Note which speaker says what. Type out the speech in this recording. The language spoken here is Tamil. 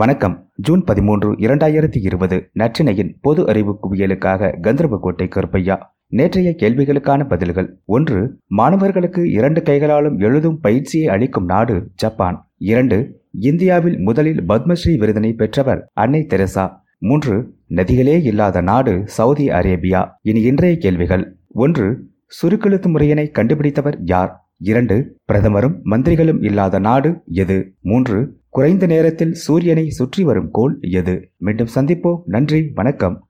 Speaker 1: வணக்கம். ஜூன் பதிமூன்று இரண்டாயிரத்தி இருபது நற்றினையின் பொது அறிவு குவியலுக்காக கந்தர்வக்கோட்டை கருப்பையா நேற்றைய கேள்விகளுக்கான பதில்கள். ஒன்று மாணவர்களுக்கு இரண்டு கைகளாலும் எழுதும் பயிற்சியை அளிக்கும் நாடு ஜப்பான். இரண்டு இந்தியாவில் முதலில் பத்மஸ்ரீ விருதினை பெற்றவர் அன்னை தெரசா. மூன்று நதிகளே இல்லாத நாடு சவுதி அரேபியா. இனி இன்றைய கேள்விகள். ஒன்று சுருக்கெழுத்து முறையினை கண்டுபிடித்தவர் யார்? இரண்டு பிரதமரும் மந்திரிகளும் இல்லாத நாடு எது? மூன்று குறைந்த நேரத்தில் சூரியனை சுற்றி வரும் கோள் எது? மீண்டும் சந்திப்போம். நன்றி வணக்கம்.